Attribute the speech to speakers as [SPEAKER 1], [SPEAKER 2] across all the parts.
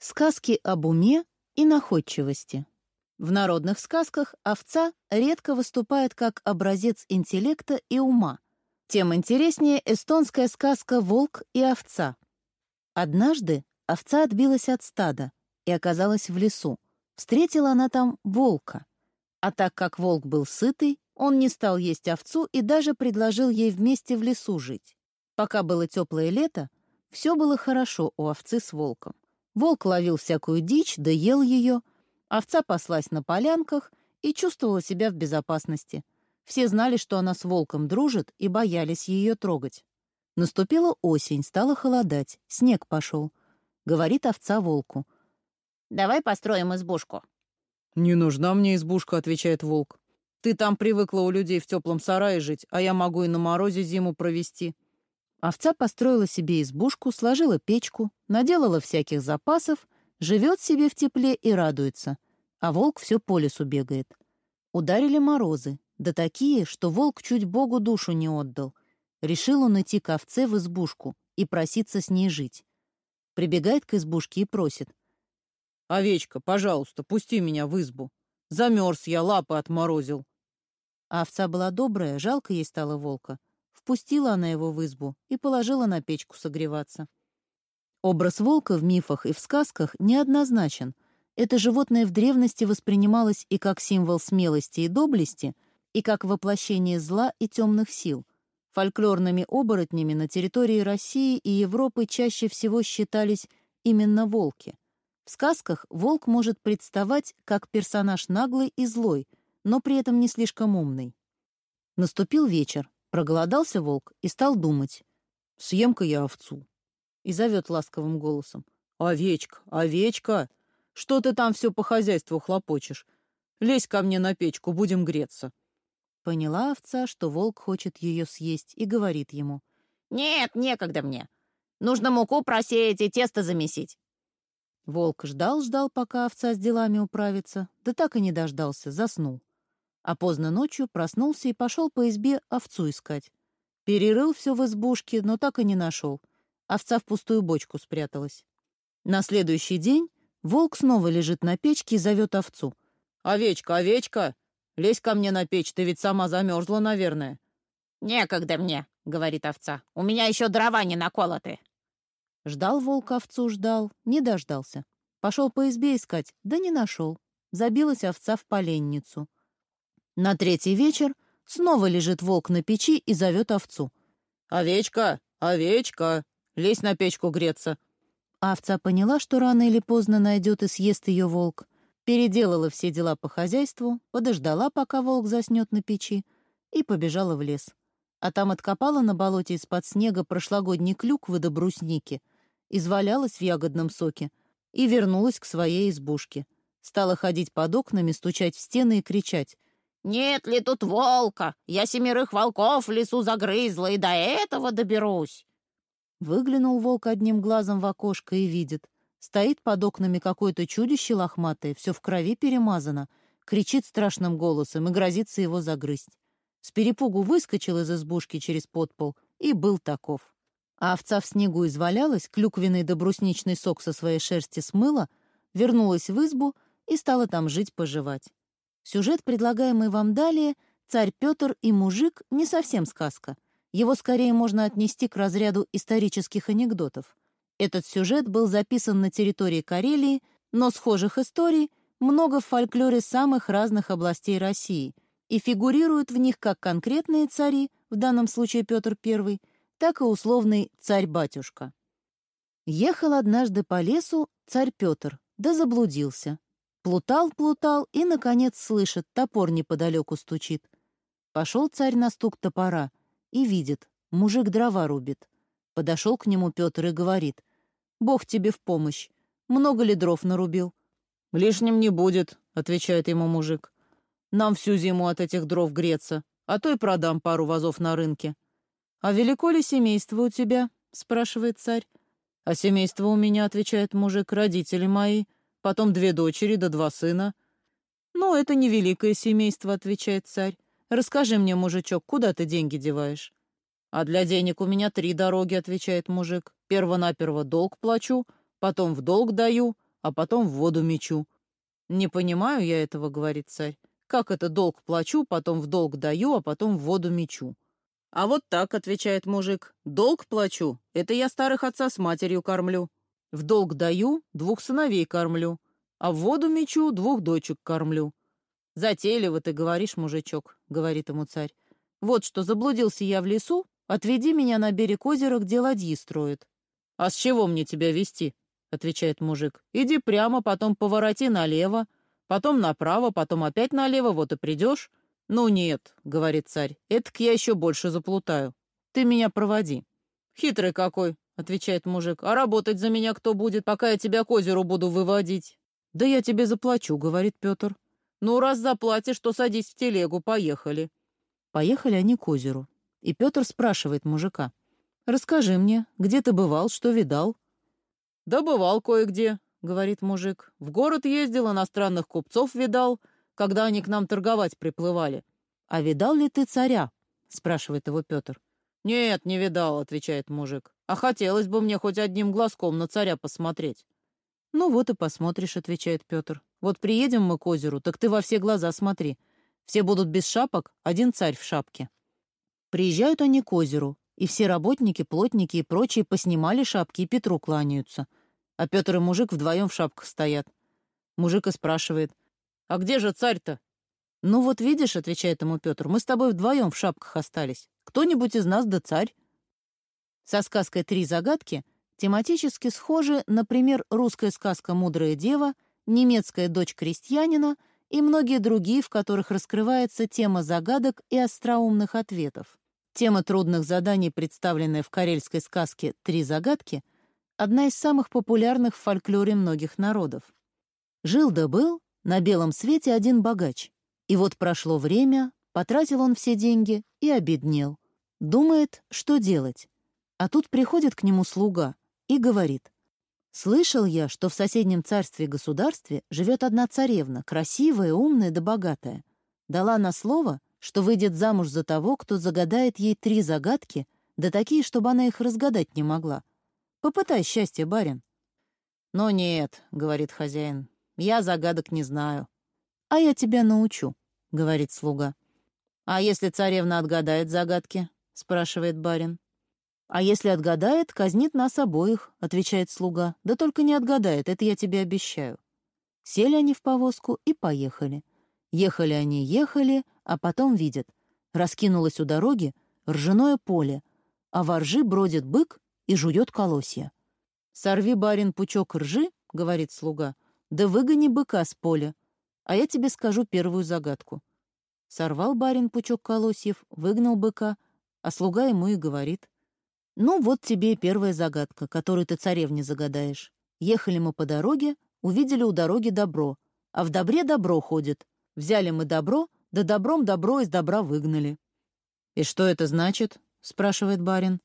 [SPEAKER 1] Сказки об уме и находчивости. В народных сказках овца редко выступает как образец интеллекта и ума. Тем интереснее эстонская сказка «Волк и овца». Однажды овца отбилась от стада и оказалась в лесу. Встретила она там волка. А так как волк был сытый, он не стал есть овцу и даже предложил ей вместе в лесу жить. Пока было теплое лето, все было хорошо у овцы с волком. Волк ловил всякую дичь, да ел ее. Овца паслась на полянках и чувствовала себя в безопасности. Все знали, что она с волком дружит, и боялись ее трогать. Наступила осень, стало холодать, снег пошел. Говорит овца волку. «Давай построим избушку».
[SPEAKER 2] «Не нужна мне избушка», — отвечает волк. «Ты там привыкла у людей в теплом сарае жить, а я могу и на морозе зиму провести».
[SPEAKER 1] Овца построила себе избушку, сложила печку, наделала всяких запасов, живет себе в тепле и радуется, а волк все по лесу бегает. Ударили морозы, да такие, что волк чуть Богу душу не отдал. Решил он идти к овце в избушку и проситься с ней жить. Прибегает к избушке и просит.
[SPEAKER 2] «Овечка, пожалуйста, пусти меня в избу. Замерз я, лапы отморозил».
[SPEAKER 1] А овца была добрая, жалко ей стало волка — Впустила она его в избу и положила на печку согреваться. Образ волка в мифах и в сказках неоднозначен. Это животное в древности воспринималось и как символ смелости и доблести, и как воплощение зла и темных сил. Фольклорными оборотнями на территории России и Европы чаще всего считались именно волки. В сказках волк может представать как персонаж наглый и злой, но при этом не слишком умный. Наступил вечер. Проголодался волк и стал думать.
[SPEAKER 2] «Съем-ка я овцу».
[SPEAKER 1] И зовет ласковым голосом.
[SPEAKER 2] «Овечка, овечка, что ты там все по хозяйству хлопочешь? Лезь ко мне на печку, будем греться».
[SPEAKER 1] Поняла овца, что волк хочет ее съесть, и говорит ему.
[SPEAKER 3] «Нет, некогда мне. Нужно муку просеять и тесто замесить».
[SPEAKER 1] Волк ждал-ждал, пока овца с делами управится, да так и не дождался, заснул а поздно ночью проснулся и пошел по избе овцу искать. Перерыл все в избушке, но так и не нашел. Овца в пустую бочку спряталась. На следующий день волк снова лежит на печке и зовет овцу.
[SPEAKER 2] «Овечка, овечка, лезь ко мне на печь, ты ведь сама замерзла, наверное».
[SPEAKER 3] «Некогда мне», — говорит овца, — «у меня еще дрова не наколоты».
[SPEAKER 1] Ждал волк овцу, ждал, не дождался. Пошел по избе искать, да не нашел. Забилась овца в поленницу. На третий вечер снова лежит волк на печи и зовет овцу.
[SPEAKER 2] «Овечка, овечка, лезь на печку греться».
[SPEAKER 1] Овца поняла, что рано или поздно найдет и съест ее волк, переделала все дела по хозяйству, подождала, пока волк заснет на печи, и побежала в лес. А там откопала на болоте из-под снега прошлогодний клюквы до брусники, извалялась в ягодном соке и вернулась к своей избушке. Стала ходить под окнами, стучать в стены и кричать —
[SPEAKER 3] нет ли тут волка? Я семерых волков в лесу загрызла, и до этого доберусь.
[SPEAKER 1] Выглянул волк одним глазом в окошко и видит. Стоит под окнами какое-то чудище лохматое, все в крови перемазано, кричит страшным голосом и грозится его загрызть. С перепугу выскочил из избушки через подпол и был таков. А овца в снегу извалялась, клюквенный да брусничный сок со своей шерсти смыла, вернулась в избу и стала там жить-поживать. Сюжет, предлагаемый вам далее, «Царь Петр и мужик» — не совсем сказка. Его скорее можно отнести к разряду исторических анекдотов. Этот сюжет был записан на территории Карелии, но схожих историй много в фольклоре самых разных областей России и фигурируют в них как конкретные цари, в данном случае Петр I, так и условный царь-батюшка. Ехал однажды по лесу царь Петр, да заблудился. Плутал-плутал и, наконец, слышит, топор неподалеку стучит. Пошел царь на стук топора и видит, мужик дрова рубит. Подошел к нему Петр и говорит, «Бог тебе в помощь. Много ли дров нарубил?»
[SPEAKER 2] «Лишним не будет», — отвечает ему мужик. «Нам всю зиму от этих дров греться, а то и продам пару вазов на рынке».
[SPEAKER 1] «А велико ли семейство у тебя?» — спрашивает царь.
[SPEAKER 2] «А семейство у меня», — отвечает мужик, — «родители мои» потом две дочери да два сына».
[SPEAKER 1] «Ну, это не великое семейство», — отвечает царь. «Расскажи мне, мужичок, куда ты деньги деваешь?»
[SPEAKER 2] «А для денег у меня три дороги», — отвечает мужик. «Перво-наперво долг плачу, потом в долг даю, а потом в воду мечу». «Не понимаю я этого», — говорит царь. «Как это долг плачу, потом в долг даю, а потом в воду мечу?» «А вот так», — отвечает мужик, — «долг плачу, это я старых отца с матерью кормлю. В долг даю, двух сыновей кормлю, а в воду мечу, двух дочек кормлю». «Затейливо ты говоришь, мужичок», — говорит ему царь. «Вот что, заблудился я в лесу, отведи меня на берег озера, где ладьи строят». «А с чего мне тебя вести?» — отвечает мужик. «Иди прямо, потом повороти налево, потом направо, потом опять налево, вот и придешь». «Ну нет», — говорит царь, — «этак я еще больше заплутаю. Ты меня проводи». «Хитрый какой», — отвечает мужик, — «а работать за меня кто будет, пока я тебя к озеру буду выводить?» «Да я тебе заплачу», — говорит Петр. «Ну, раз заплатишь, то садись в телегу, поехали». Поехали они к озеру. И Петр спрашивает мужика. «Расскажи мне, где ты бывал, что видал?» «Да бывал кое-где», — говорит мужик. «В город ездил, иностранных купцов видал, когда они к нам торговать приплывали». «А видал ли ты царя?» — спрашивает его Петр. «Нет, не видал», — отвечает мужик. «А хотелось бы мне хоть одним глазком на царя посмотреть». «Ну вот и посмотришь», — отвечает Петр. «Вот приедем мы к озеру, так ты во все глаза смотри. Все будут без шапок, один царь в шапке». Приезжают они к озеру, и все работники, плотники и прочие поснимали шапки и Петру кланяются — а Петр и мужик вдвоем в шапках стоят. Мужик и спрашивает, «А где же царь-то?» «Ну вот видишь», — отвечает ему Петр, «мы с тобой вдвоем в шапках остались. Кто-нибудь из нас да царь». Со сказкой «Три загадки» тематически схожи, например, русская сказка «Мудрая дева», немецкая «Дочь крестьянина» и многие другие, в которых раскрывается тема загадок и остроумных ответов. Тема трудных заданий, представленная в карельской сказке «Три загадки», — одна из самых популярных в фольклоре многих народов. Жил да был на белом свете один богач. И вот прошло время, потратил он все деньги и обеднел. Думает, что делать. А тут приходит к нему слуга и говорит. «Слышал я, что в соседнем царстве-государстве живет одна царевна, красивая, умная да богатая. Дала на слово, что выйдет замуж за того, кто загадает ей три загадки, да такие, чтобы она их разгадать не могла. Попытай счастье, барин». «Но нет», — говорит хозяин, — «я загадок не знаю». «А я тебя научу», — говорит слуга. «А если царевна отгадает загадки?» — спрашивает барин. «А если отгадает, казнит нас обоих», — отвечает слуга. «Да только не отгадает, это я тебе обещаю». Сели они в повозку и поехали. Ехали они, ехали, а потом видят. Раскинулось у дороги ржаное поле, а во ржи бродит бык и жует колосья. «Сорви, барин, пучок ржи», — говорит слуга, — «да выгони быка с поля, а я тебе скажу первую загадку». Сорвал барин пучок колосьев, выгнал быка, а слуга ему и говорит. «Ну, вот тебе и первая загадка, которую ты царевне загадаешь. Ехали мы по дороге, увидели у дороги добро, а в добре добро ходит. Взяли мы добро, да добром добро из добра выгнали». «И что это значит?» — спрашивает барин.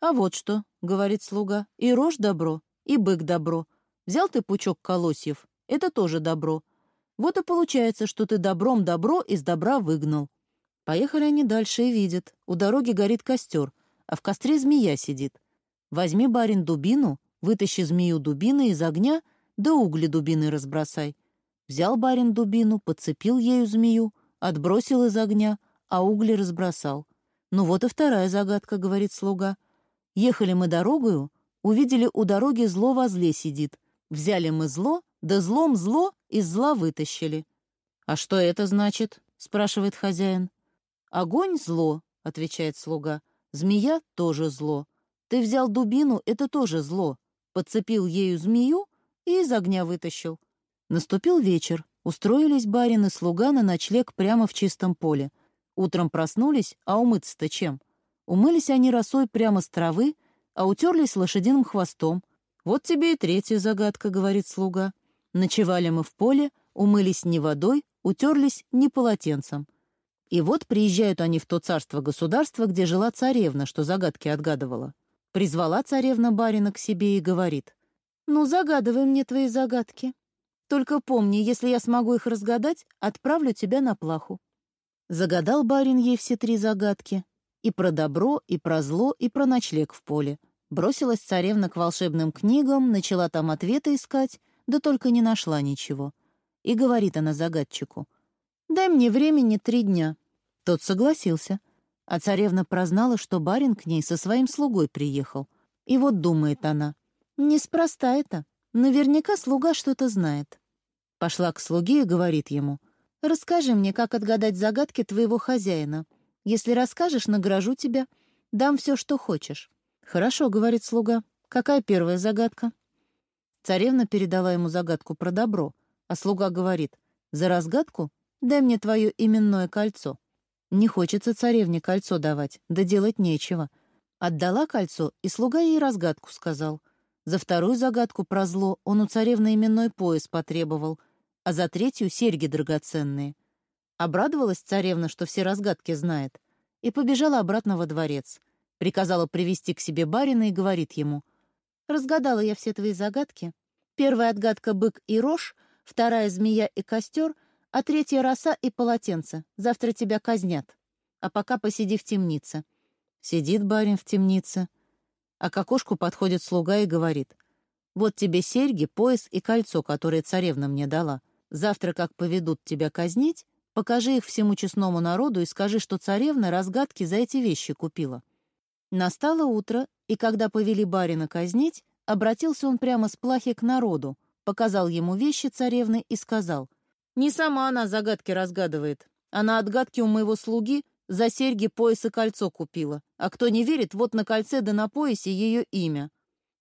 [SPEAKER 2] «А вот что», — говорит слуга, — «и рожь добро, и бык добро. Взял ты пучок колосьев, это тоже добро. Вот и получается, что ты добром добро из добра выгнал». Поехали они дальше и видят. У дороги горит костер, а в костре змея сидит. Возьми, барин, дубину, вытащи змею дубины из огня, да угли дубины разбросай. Взял барин дубину, подцепил ею змею, отбросил из огня, а угли разбросал. «Ну вот и вторая загадка», — говорит слуга — Ехали мы дорогою, увидели у дороги зло во зле сидит. Взяли мы зло, да злом зло из зла вытащили. «А что это значит?» — спрашивает хозяин. «Огонь — зло», — отвечает слуга. «Змея — тоже зло. Ты взял дубину — это тоже зло. Подцепил ею змею и из огня вытащил». Наступил вечер. Устроились барин и слуга на ночлег прямо в чистом поле. Утром проснулись, а умыться-то чем? Умылись они росой прямо с травы, а утерлись лошадиным хвостом. «Вот тебе и третья загадка», — говорит слуга. Ночевали мы в поле, умылись не водой, утерлись не полотенцем. И вот приезжают они в то царство-государство, где жила царевна, что загадки отгадывала. Призвала царевна барина к себе и говорит. «Ну, загадывай мне твои загадки. Только помни, если я смогу их разгадать, отправлю тебя на плаху». Загадал барин ей все три загадки, и про добро, и про зло, и про ночлег в поле. Бросилась царевна к волшебным книгам, начала там ответы искать,
[SPEAKER 1] да только не нашла ничего. И говорит она загадчику, «Дай мне времени три дня». Тот согласился, а царевна прознала, что барин к ней со своим слугой приехал. И вот думает она, «Неспроста это, наверняка слуга что-то знает». Пошла к слуге и говорит ему, «Расскажи мне, как отгадать загадки твоего хозяина. Если расскажешь, награжу тебя, дам все, что хочешь». «Хорошо», — говорит слуга. «Какая первая загадка?» Царевна передала ему загадку про добро, а слуга говорит, «За разгадку дай мне твое именное кольцо». Не хочется царевне кольцо давать, да делать нечего. Отдала кольцо, и слуга ей разгадку сказал. За вторую загадку про зло он у царевны именной пояс потребовал, а за третью — серьги драгоценные. Обрадовалась царевна, что все разгадки знает, и побежала обратно во дворец. Приказала привести к себе барина и говорит ему, «Разгадала я все твои загадки. Первая отгадка — бык и рожь, вторая — змея и костер, а третья — роса и полотенце. Завтра тебя казнят. А пока посиди в темнице». Сидит барин в темнице, а к окошку подходит слуга и говорит, «Вот тебе серьги, пояс и кольцо, которые царевна мне дала. Завтра, как поведут тебя казнить, покажи их всему честному народу и скажи, что царевна разгадки за эти вещи купила». Настало утро, и когда повели барина казнить, обратился он прямо с плахи к народу, показал ему вещи царевны и сказал, «Не сама она загадки разгадывает, а на отгадки у моего слуги за серьги, пояс и кольцо купила, а кто не верит, вот на кольце да на поясе ее имя».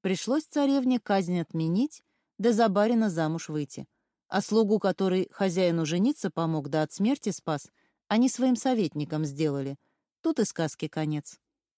[SPEAKER 1] Пришлось царевне казнь отменить, да за барина замуж выйти. А слугу, который хозяину жениться помог, да от смерти спас, они своим советником сделали. Тут и сказки конец.